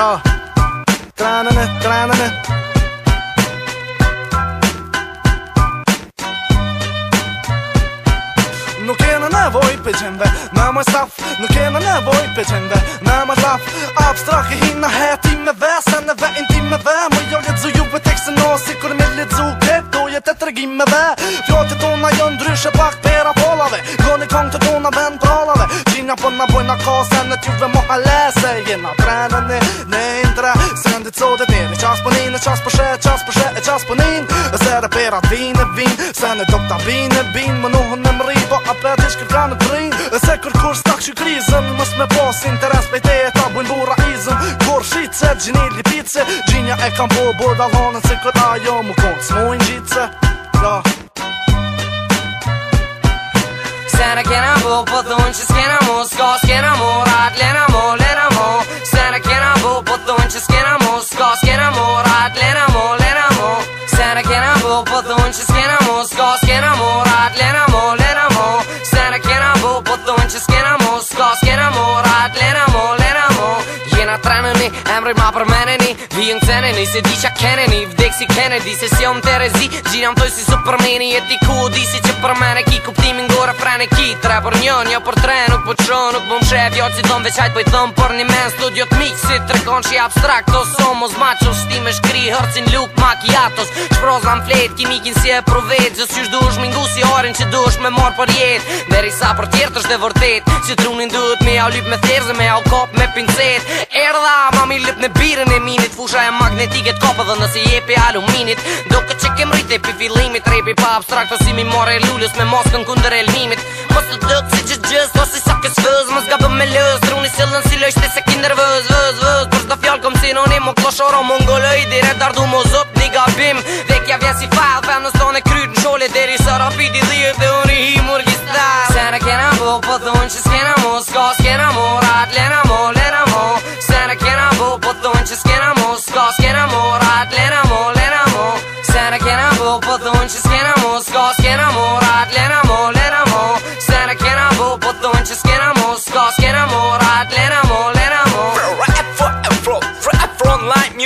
Yo Tranana tranana Nuk kena nevoj për gjende, në më staf Nuk kena nevoj për gjende, në më laf Abstrak e hina heti me dhe, se në dhe intim me dhe Më jo lecu ju për tekse no, si kur me lecu Këtë doje të tërgim me dhe Fjotit tona jo pak për se në tjuve mo halese Jena trenën e në intre po po po Se në ditë sotet njeri qas për një Në qas për shë, e qas për shë, e qas për një E se reperat vin e vin Se në do këta vin e bin Më nuhën e mëri, po apet ishkër në trin E se kër kur stak që krizën Mës me pos interes pëj te e ta bujnë bura izën Kur shqitëse, gjinili pice Gjinja e kam po bodalonën Se këta jo më konë smojnë Sana kenamo, potonče skenamo, sko skenamo, rad lenamo, lenamo. Sana kenamo, potonče skenamo, sko skenamo, rad lenamo, lenamo. Sana kenamo, potonče skenamo, sko skenamo. Harry ma për meneni Vien të zene një se di qa kene një Vdek si kene di se si om të rezi Gjina më si super E di ku di si që për mene ki Kuptimin gore frene ki Tre për një një për tre nuk për po qo nuk bëm shef Jo që po i veçajt për i për një men Studio të miqë si të rekon që i abstrakt O somo zma me shkri hërcin luk makijatos Shproz nga kimikin si e provet Gjës qysh duesh me si orin që duesh me mor për jet Meri sa për tjertë është dhe vërtet Si trunin duhet me au lyp me therzë me au kop me pincet Erda, mami lyp në birën e minit Fusha e magnetiket kopë dhe nësi je pe aluminit Do këtë që kem rrite pi filimit Repi pa abstrakto si mi more lullës me moskën kunder e limit Mos të dëk si që gjës, mos i sa kës fëz Mos ga bë me lës, trunin si lën si lësht Kom sinonim o i dire dardu mo zop një gabim Dhe kja vjen si fail, fem në stone kryt në Deri së rapid i dhije dhe unë rihi murgi stel Se në kena bo, po thonë që s'kena mo Ska s'kena mo, rat, lena mo, lena mo Se në kena bo, po thonë që s'kena mo Ska s'kena mo, rat, lena mo, lena mo Se në kena bo, po thonë që s'kena mo